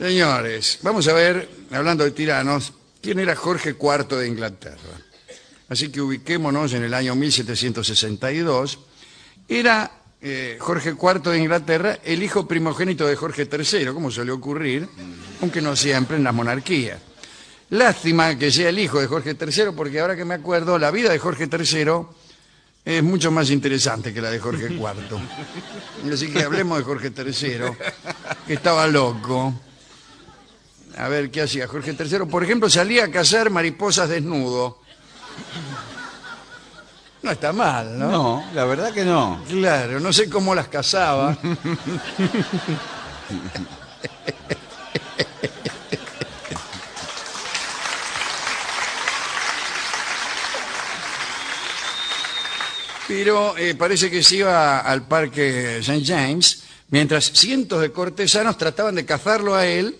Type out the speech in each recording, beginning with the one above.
Señores, vamos a ver, hablando de tiranos, quién era Jorge IV de Inglaterra. Así que ubiquémonos en el año 1762. Era eh, Jorge IV de Inglaterra el hijo primogénito de Jorge III, como suele ocurrir, aunque no siempre en las monarquías. Lástima que sea el hijo de Jorge III, porque ahora que me acuerdo, la vida de Jorge III es mucho más interesante que la de Jorge IV. Así que hablemos de Jorge III, que estaba loco. A ver, ¿qué hacía Jorge III? Por ejemplo, salía a cazar mariposas desnudo. No está mal, ¿no? No, la verdad que no. Claro, no sé cómo las cazaba. Pero eh, parece que se iba al parque St. James, mientras cientos de cortesanos trataban de cazarlo a él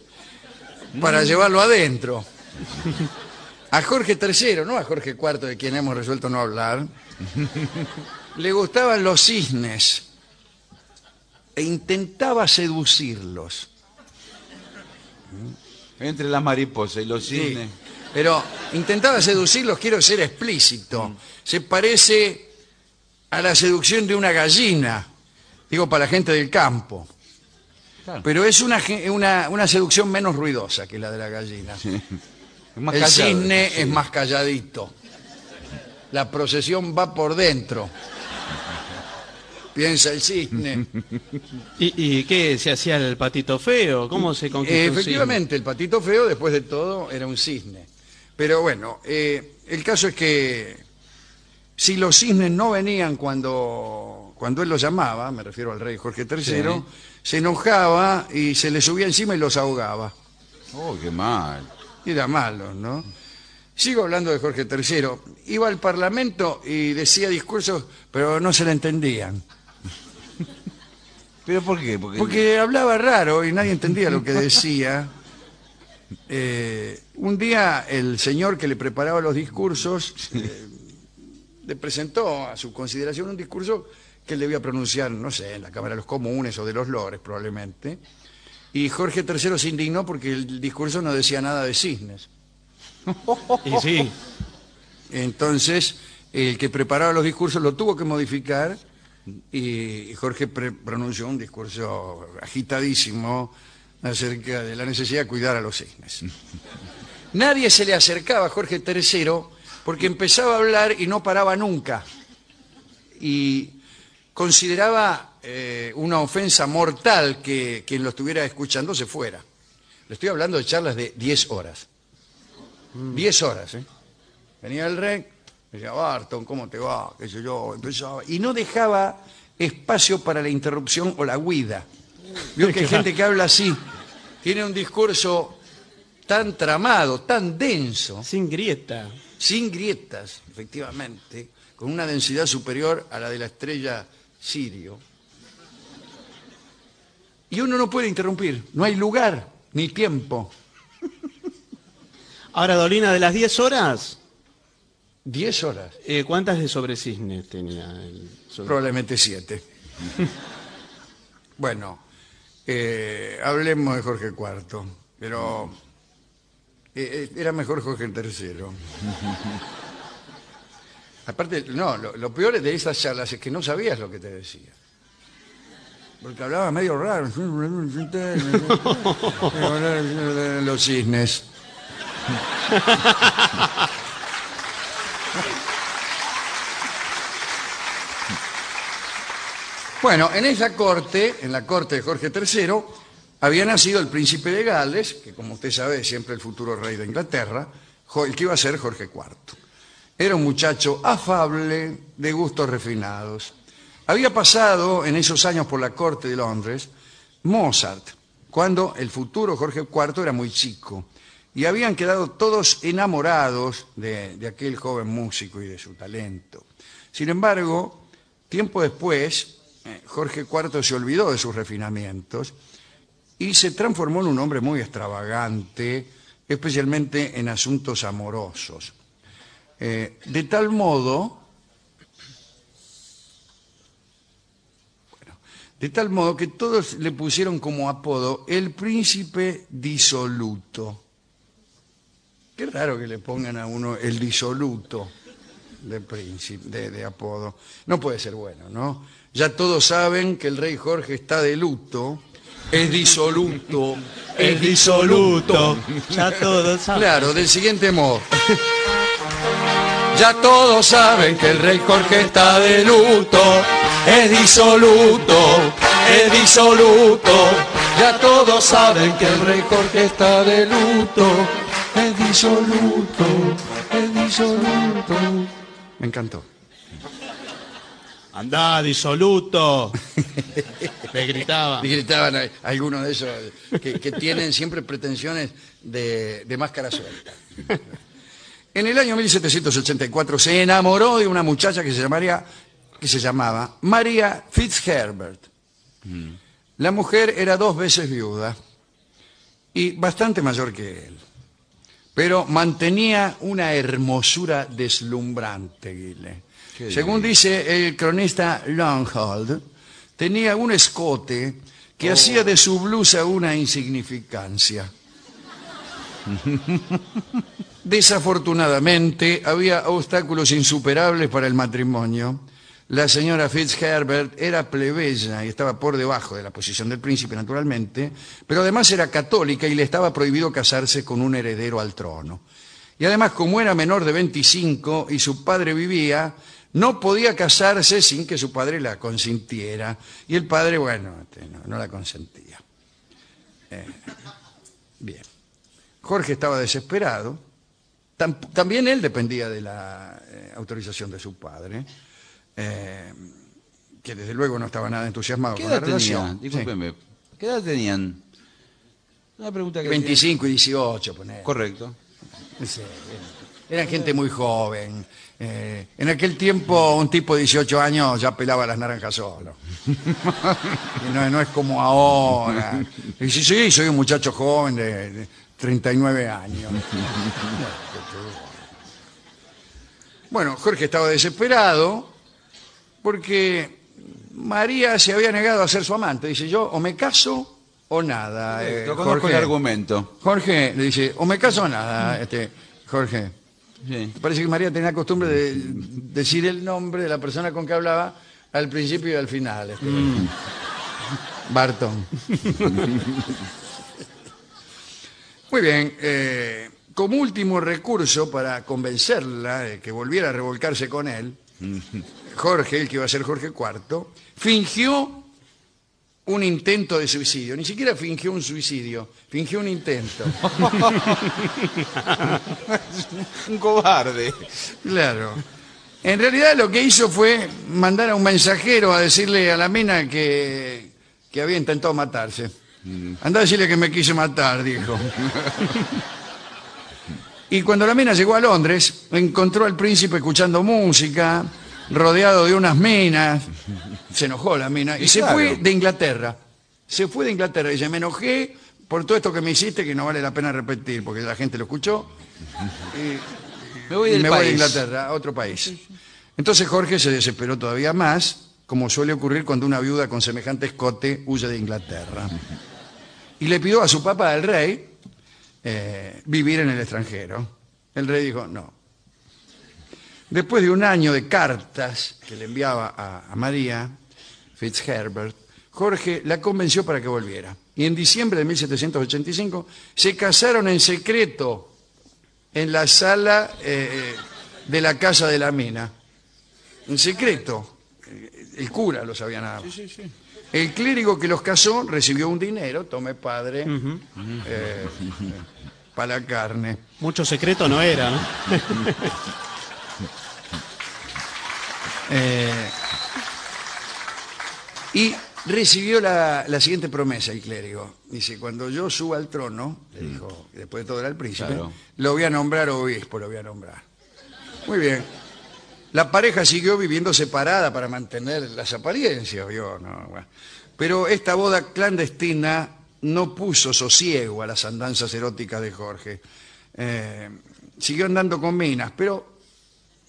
para llevarlo adentro. A Jorge III, no a Jorge IV, de quien hemos resuelto no hablar, le gustaban los cisnes e intentaba seducirlos. Entre las mariposas y los Sí, cisnes. pero intentaba seducirlos, quiero ser explícito. Se parece a la seducción de una gallina, digo para la gente del campo. Claro. Pero es una, una, una seducción menos ruidosa que la de la gallina. Es más El callado. cisne es más calladito. La procesión va por dentro. Piensa el cisne. ¿Y, y qué? ¿Se hacía el patito feo? ¿Cómo se conquistó efectivamente, el patito feo, después de todo, era un cisne. Pero bueno, eh, el caso es que si los cisnes no venían cuando, cuando él los llamaba, me refiero al rey Jorge III, Sí. Se enojaba y se le subía encima y los ahogaba. Oh, qué mal. Era malo, ¿no? Sigo hablando de Jorge III. Iba al Parlamento y decía discursos, pero no se le entendían. ¿Pero por qué? Porque, Porque hablaba raro y nadie entendía lo que decía. Eh, un día el señor que le preparaba los discursos eh, le presentó a su consideración un discurso que él debía pronunciar, no sé, en la Cámara de los Comunes o de los Lores probablemente. Y Jorge III se indignó porque el discurso no decía nada de cisnes. Y sí, Entonces, el que preparaba los discursos lo tuvo que modificar y Jorge pronunció un discurso agitadísimo acerca de la necesidad de cuidar a los cisnes. Nadie se le acercaba a Jorge III porque empezaba a hablar y no paraba nunca. Y consideraba eh, una ofensa mortal que quien lo estuviera escuchando se fuera. Le estoy hablando de charlas de 10 horas. 10 horas, ¿eh? Venía el rey, decía, Barton, ¿cómo te va? ¿Qué sé yo? Empezaba, y no dejaba espacio para la interrupción o la huida. Vio que hay gente que habla así, tiene un discurso tan tramado, tan denso, sin grieta. sin grietas, efectivamente, con una densidad superior a la de la estrella Sirio. Y uno no puede interrumpir, no hay lugar ni tiempo. Ahora, Dolina, de las 10 horas, 10 horas, eh, ¿cuántas de sobre cisnes tenía? El sobre- probablemente siete. bueno, eh, hablemos de Jorge IV, pero eh, eh, era mejor Jorge III. Aparte, no, lo, peor de esas charlas es que no sabías lo que te decía. Porque hablaba medio raro. Los cisnes. Bueno, en esa corte, en la corte de Jorge III, había nacido el príncipe de Gales, que como usted sabe es siempre el futuro rey de Inglaterra, el que iba a ser Jorge IV. Era un muchacho afable, de gustos refinados. Había pasado en esos años por la corte de Londres Mozart, cuando el futuro Jorge IV era muy chico, y habían quedado todos enamorados de, aquel joven músico y de su talento. Sin embargo, tiempo después, eh, Jorge IV se olvidó de sus refinamientos y se transformó en un hombre muy extravagante, especialmente en asuntos amorosos. Eh, de tal modo, bueno, De tal modo que todos le pusieron como apodo el príncipe disoluto. Qué raro que le pongan a uno el disoluto de príncipe, de, de apodo. No puede ser bueno, ¿no? Ya todos saben que el rey Jorge está de luto. Es disoluto. Es disoluto. Ya todos saben. Claro, del siguiente modo. Ya todos saben que el rey Jorge está de luto, es disoluto, es disoluto. Ya todos saben que el rey Jorge está de luto, es disoluto, es disoluto. Me encantó. Andá, disoluto. Le gritaba. Y gritaban a- algunos de esos que, que tienen siempre pretensiones de, de máscara suelta. En el año 1784 se enamoró de una muchacha que se, llamaría, que se llamaba María Fitzherbert. La mujer era dos veces viuda y bastante mayor que él, pero mantenía una hermosura deslumbrante, Guile. Qué Según dice el cronista Longhold, tenía un escote que hacía de su blusa una insignificancia. Desafortunadamente, había obstáculos insuperables para el matrimonio. La señora Fitzherbert era plebeya y estaba por debajo de la posición del príncipe, naturalmente, pero además era católica y le estaba prohibido casarse con un heredero al trono. Y además, como era menor de 25 y su padre vivía, no podía casarse sin que su padre la consintiera. Y el padre, bueno, este, no, no la consentía. Eh, bien. Jorge estaba desesperado. Tam- también él dependía de la eh, autorización de su padre, eh, que desde luego no estaba nada entusiasmado ¿Qué con la edad tenía? relación. Discúlpeme. ¿Qué edad tenían? Una pregunta Sí, que... 25 y 18, poner. Correcto. Sí, eran gente muy joven. Eh, en aquel tiempo un tipo de 18 años ya pelaba las naranjas solo. No, no es como ahora. Y dice, sí, soy un muchacho joven de, de 39 años. Bueno, Jorge estaba desesperado porque María se había negado a ser su amante. Dice, yo o me caso o nada. eh, Correcto, conozco el argumento. Jorge le dice, o me caso o nada, este, Jorge. Sí. Parece que María tenía costumbre de decir el nombre de la persona con que hablaba al principio y al final. este. Barton. Muy bien. eh, como último recurso para convencerla de que volviera a revolcarse con él, Jorge, el que iba a ser Jorge IV, fingió un intento de suicidio. Ni siquiera fingió un suicidio, fingió un intento. Un cobarde. Claro. En realidad lo que hizo fue mandar a un mensajero a decirle a la mina que, que había intentado matarse. Anda a decirle que me quise matar, dijo. Y cuando la mina llegó a Londres, encontró al príncipe escuchando música, rodeado de unas minas. Se enojó la mina y, Y se claro. fue de Inglaterra. Se fue de Inglaterra y dice, me enojé por todo esto que me hiciste que no vale la pena repetir, porque la gente lo escuchó. Me voy y del me voy a Inglaterra, a otro país. Entonces Jorge se desesperó todavía más, como suele ocurrir cuando una viuda con semejante escote huye de Inglaterra. Y le pidió a su papá, el rey, eh, vivir en el extranjero. El rey dijo, no. Después de un año de cartas que le enviaba a, a María Fitzherbert, Jorge la convenció para que volviera. Y en diciembre de 1785 se casaron en secreto en la sala eh, de la casa de la mina. En secreto. El cura lo sabía nada más. El clérigo que los casó recibió un dinero, tome padre, eh, para la carne. Mucho secreto no era, ¿no? Eh, y recibió la, la siguiente promesa el clérigo. Dice, cuando yo suba al trono, le dijo, después de todo era el príncipe, Claro. lo voy a nombrar obispo, lo voy a nombrar. Muy bien. La pareja siguió viviendo separada para mantener las apariencias, ¿vio? No, bueno. Pero esta boda clandestina no puso sosiego a las andanzas eróticas de Jorge. Eh, siguió andando con minas, pero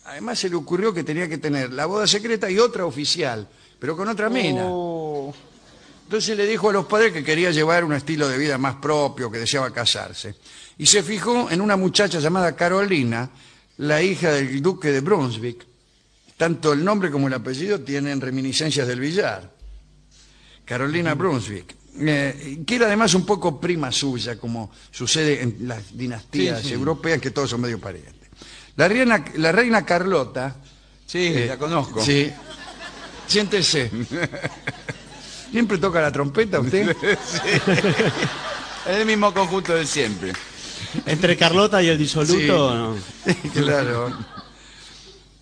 además se le ocurrió que tenía que tener la boda secreta y otra oficial, pero con otra mina. Oh, Entonces le dijo a los padres que quería llevar un estilo de vida más propio, que deseaba casarse. Y se fijó en una muchacha llamada Carolina, la hija del duque de Brunswick. Tanto el nombre como el apellido tienen reminiscencias del billar. Carolina Brunswick. eh, que era además un poco prima suya, como sucede en las dinastías Sí, sí. europeas, que todos son medio parientes. La reina, la reina Carlota Sí, eh, la conozco. Sí. Siéntese. ¿Siempre toca la trompeta usted? Es el mismo conjunto de siempre. Entre Carlota y el disoluto, Sí. no. claro.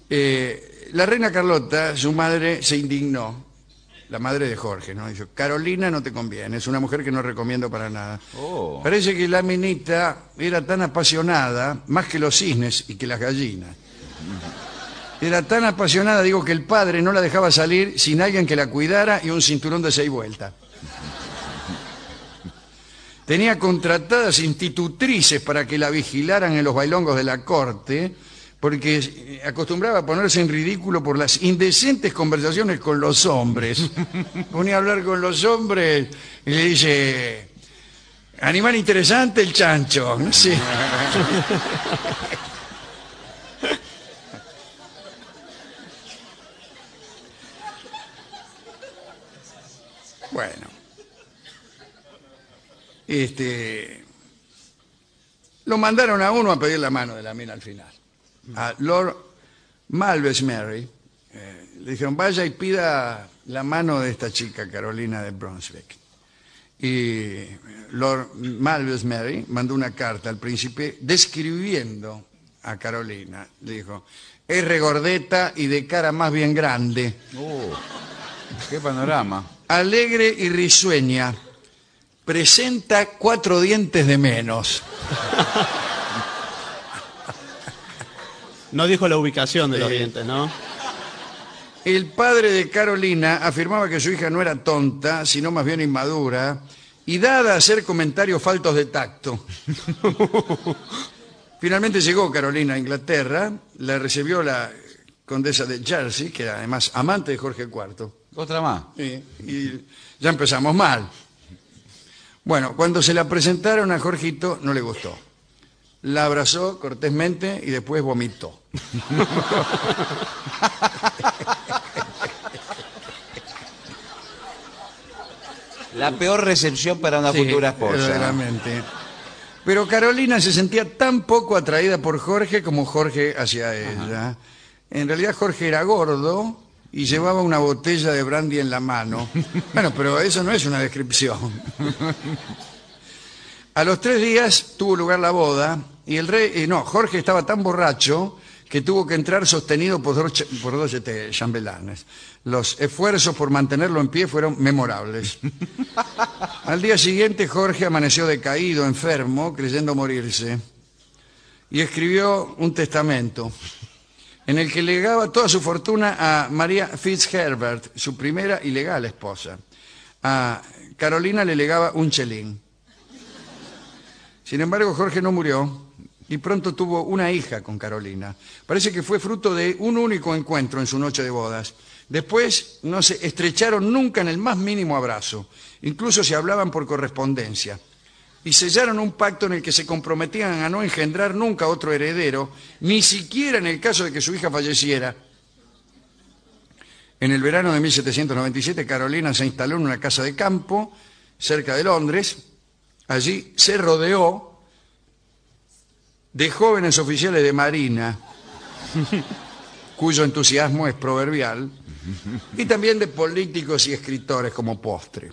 Eh, la reina Carlota, su madre, se indignó. La madre de Jorge, ¿no? Dijo, Carolina no te conviene, es una mujer que no recomiendo para nada. Oh. Parece que la minita era tan apasionada, más que los cisnes y que las gallinas. Era tan apasionada, digo, que el padre no la dejaba salir sin alguien que la cuidara y un cinturón de seis vueltas. Tenía contratadas institutrices para que la vigilaran en los bailongos de la corte, porque acostumbraba a ponerse en ridículo por las indecentes conversaciones con los hombres. Ponía a hablar con los hombres y le dice, animal interesante el chancho, no sé. Bueno. Este, lo mandaron a uno a pedir la mano de la mina al final. A Lord Malvesbury. eh, le dijeron, vaya y pida la mano de esta chica, Carolina de Brunswick. Y Lord Malvesbury mandó una carta al príncipe describiendo a Carolina. Le dijo, es regordeta y de cara más bien grande Oh, qué panorama. alegre y risueña, presenta cuatro dientes de menos. No dijo la ubicación de los Sí. dientes, ¿no? El padre de Carolina afirmaba que su hija no era tonta, sino más bien inmadura, y dada a hacer comentarios faltos de tacto. Finalmente llegó Carolina a Inglaterra, la recibió la condesa de Jersey, que era además amante de Jorge IV. Otra más. Sí, y ya empezamos mal. Bueno, cuando se la presentaron a Jorgito, no le gustó. La abrazó cortésmente y después vomitó. La peor recepción para una Sí, futura esposa. verdaderamente. Pero Carolina se sentía tan poco atraída por Jorge como Jorge hacia ella. En realidad Jorge era gordo y llevaba una botella de brandy en la mano. Bueno, pero eso no es una descripción. A los tres días tuvo lugar la boda y el rey, eh, no, Jorge estaba tan borracho que tuvo que entrar sostenido por dos, por dos este, chambelanes. Los esfuerzos por mantenerlo en pie fueron memorables. Al día siguiente Jorge amaneció decaído, enfermo, creyendo morirse, y escribió un testamento en el que legaba toda su fortuna a María Fitzherbert, su primera y legal esposa. A Carolina le legaba un chelín. Sin embargo, Jorge no murió y pronto tuvo una hija con Carolina. Parece que fue fruto de un único encuentro en su noche de bodas. Después no se estrecharon nunca en el más mínimo abrazo, incluso se hablaban por correspondencia. Y sellaron un pacto en el que se comprometían a no engendrar nunca otro heredero, ni siquiera en el caso de que su hija falleciera. En el verano de 1797, Carolina se instaló en una casa de campo cerca de Londres. Allí se rodeó de jóvenes oficiales de marina, cuyo entusiasmo es proverbial, y también de políticos y escritores como postre.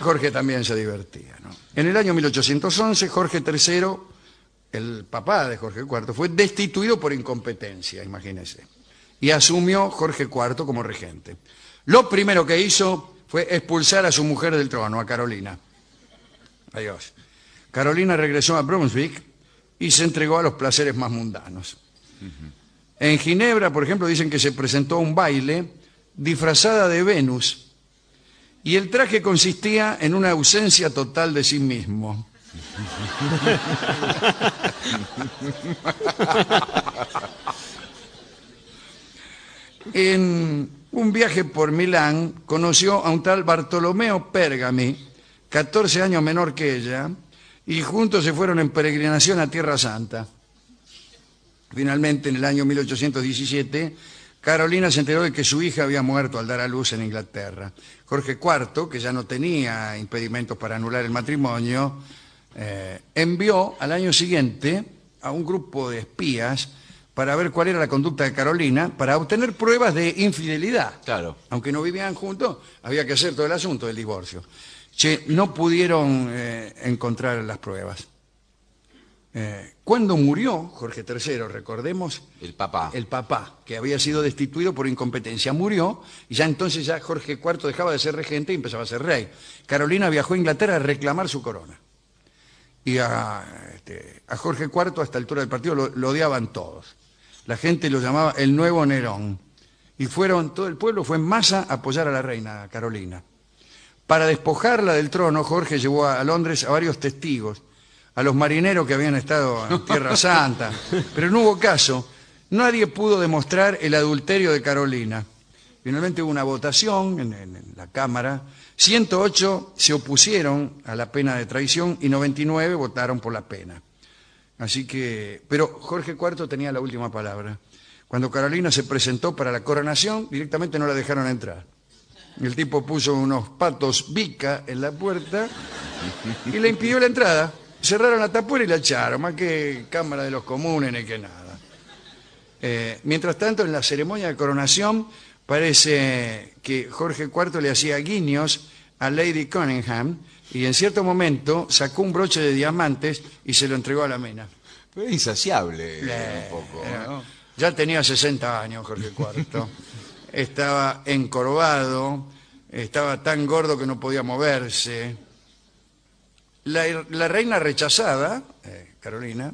Jorge también se divertía. ¿no? En el año 1811, Jorge III, el papá de Jorge IV, fue destituido por incompetencia, imagínense, y asumió Jorge IV como regente. Lo primero que hizo fue expulsar a su mujer del trono, a Carolina. Adiós. Carolina regresó a Brunswick y se entregó a los placeres más mundanos. En Ginebra, por ejemplo, dicen que se presentó a un baile disfrazada de Venus y el traje consistía en una ausencia total de sí mismo. En un viaje por Milán conoció a un tal Bartolomeo Pergami, 14 años menor que ella, y juntos se fueron en peregrinación a Tierra Santa. Finalmente, en el año 1817, Carolina se enteró de que su hija había muerto al dar a luz en Inglaterra. Jorge IV, que ya no tenía impedimentos para anular el matrimonio, eh, envió al año siguiente a un grupo de espías para ver cuál era la conducta de Carolina, para obtener pruebas de infidelidad. Claro. Aunque no vivían juntos, había que hacer todo el asunto del divorcio. Che, no pudieron eh, encontrar las pruebas. Eh, cuando murió Jorge III, recordemos, El papá. el papá, que había sido destituido por incompetencia, murió y ya entonces ya Jorge IV dejaba de ser regente y empezaba a ser rey. Carolina viajó a Inglaterra a reclamar su corona. Y a, este, a Jorge IV a esta altura del partido lo, lo odiaban todos. La gente lo llamaba el nuevo Nerón. Y fueron, todo el pueblo fue en masa a apoyar a la reina Carolina. Para despojarla del trono, Jorge llevó a Londres a varios testigos, a los marineros que habían estado en Tierra Santa, pero no hubo caso. Nadie pudo demostrar el adulterio de Carolina. Finalmente hubo una votación en, en- en la Cámara. 108 se opusieron a la pena de traición y 99 votaron por la pena. Así que, pero Jorge IV tenía la última palabra. Cuando Carolina se presentó para la coronación, directamente no la dejaron entrar. El tipo puso unos patos bica en la puerta y le impidió la entrada. Cerraron la tapuera y la echaron, más que Cámara de los Comunes ni que nada. Eh, mientras tanto, en la ceremonia de coronación parece que Jorge IV le hacía guiños a Lady Cunningham y en cierto momento sacó un broche de diamantes y se lo entregó a la mina. Pero es insaciable Eh, un poco, ¿no? Ya tenía 60 años Jorge IV. Estaba encorvado, estaba tan gordo que no podía moverse. La, la reina rechazada, eh, Carolina,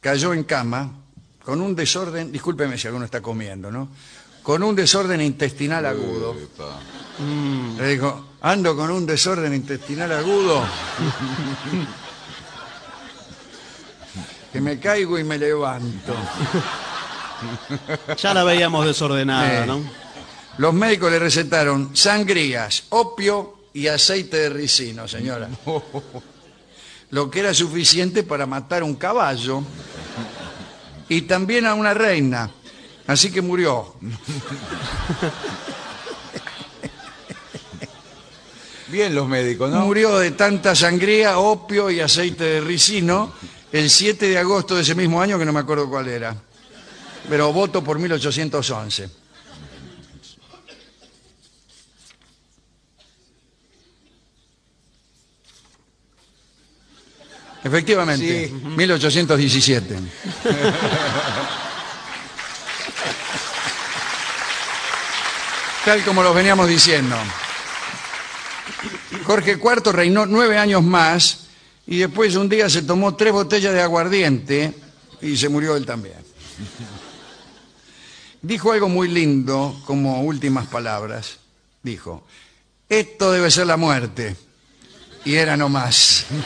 cayó en cama con un desorden, discúlpeme si alguno está comiendo, ¿no? Con un desorden intestinal agudo. Epa. Le dijo, ando con un desorden intestinal agudo. que me caigo y me levanto. Ya la veíamos desordenada, Eh, ¿no? Los médicos le recetaron sangrías, opio y aceite de ricino, señora. Lo que era suficiente para matar un caballo y también a una reina. Así que murió. Bien los médicos, ¿no? Murió de tanta sangría, opio y aceite de ricino el 7 de agosto de ese mismo año, que no me acuerdo cuál era. Pero voto por 1811. Efectivamente, Sí. 1817. Tal como los veníamos diciendo. Jorge IV reinó nueve años más y después un día se tomó tres botellas de aguardiente y se murió él también. Dijo algo muy lindo como últimas palabras. Dijo, esto debe ser la muerte. Y era no más.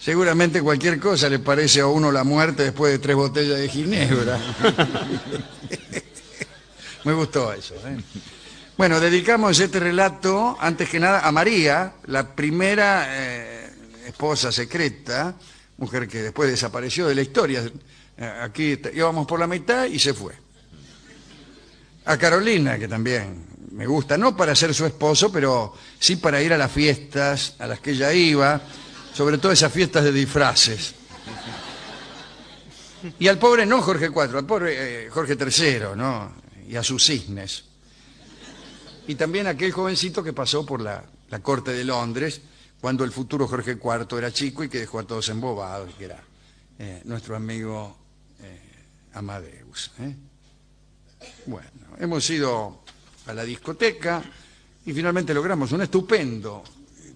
Seguramente cualquier cosa le parece a uno la muerte después de tres botellas de ginebra. Me gustó eso. ¿eh? Bueno, dedicamos este relato, antes que nada, a María, la primera eh, esposa secreta, mujer que después desapareció de la historia. Eh, Aquí íbamos por la mitad y se fue. A Carolina, que también me gusta, no para ser su esposo, pero sí para ir a las fiestas a las que ella iba, sobre todo esas fiestas de disfraces. Y al pobre, no Jorge IV, al pobre eh, Jorge III, ¿no? Y a sus cisnes. Y también aquel jovencito que pasó por la, la corte de Londres cuando el futuro Jorge IV era chico y que dejó a todos embobados, que era eh, nuestro amigo Amadeus. ¿eh? Bueno, hemos ido a la discoteca y finalmente logramos un estupendo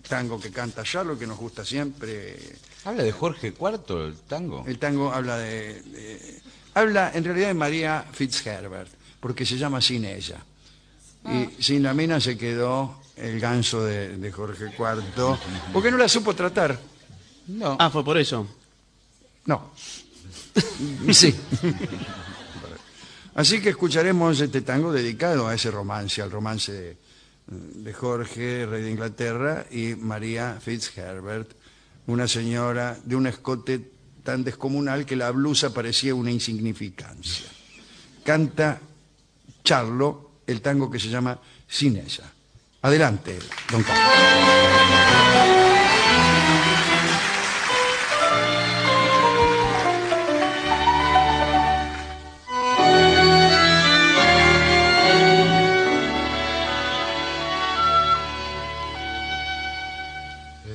tango que canta Charlo, que nos gusta siempre. ¿Habla de Jorge IV el tango? El tango habla de, de- habla en realidad de María Fitzherbert, porque se llama sin ella. Y sin la mina se quedó el ganso de, de Jorge IV, porque no la supo tratar. No. Ah, fue por eso. No. Sí. Así que escucharemos este tango dedicado a ese romance, al romance de, Jorge, rey de Inglaterra, y María Fitzherbert, una señora de un escote tan descomunal que la blusa parecía una insignificancia. Canta Charlo el tango que se llama Sin ella. Adelante, don Carlos.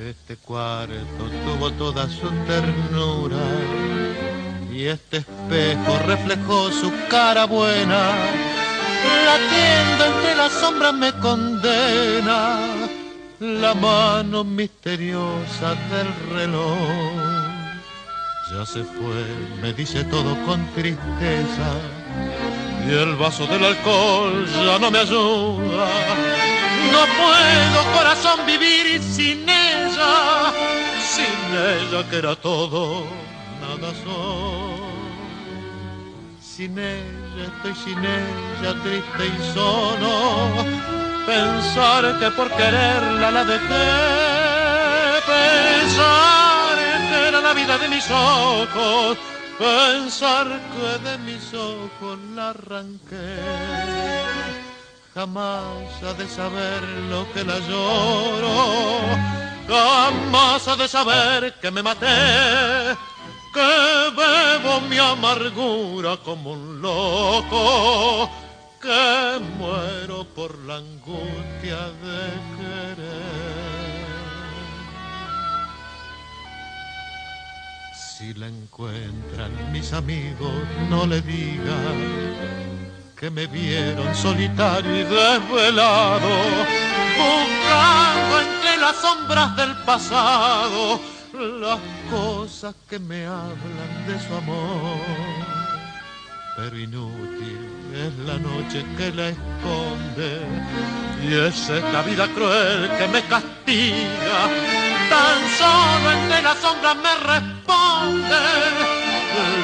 Este cuarto tuvo toda su ternura y este espejo reflejó su cara buena. Latiendo entre las sombras me condena la mano misteriosa del reloj. Ya se fue, me dice todo con tristeza y el vaso del alcohol ya no me ayuda. No puedo, corazón, vivir sin ella, sin ella que era todo, nada soy. Sin ella estoy sin ella, triste y solo. Pensar que por quererla la dejé, pensar que era la vida de mis ojos, pensar que de mis ojos la arranqué jamás ha de saber lo que la lloro, jamás ha de saber que me maté, que bebo mi amargura como un loco, que muero por la angustia de querer. Si la encuentran mis amigos, no le digan que me vieron solitario y desvelado, buscando entre las sombras del pasado las cosas que me hablan de su amor. Pero inútil es la noche que la esconde y es esta vida cruel que me castiga. Tan solo entre las sombras me responde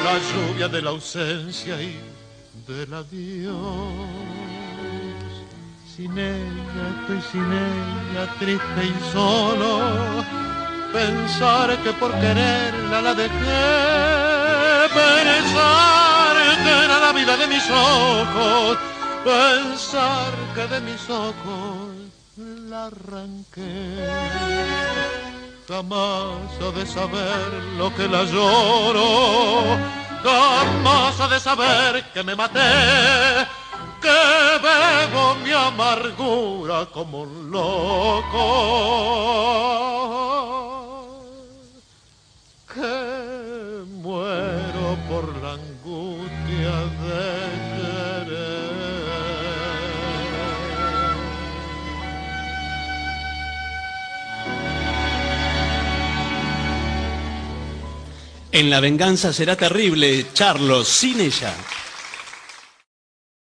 la lluvia de la ausencia y del adiós. Sin ella estoy sin ella, triste y solo. Pensar que por quererla la dejé. Pensar que era la vida de mis ojos. Pensar que de mis ojos la arranqué. Jamás ha de saber lo que la lloro jamás ha de saber que me maté, que bebo mi amargura como un loco, En la venganza será terrible, Charlos, sin ella.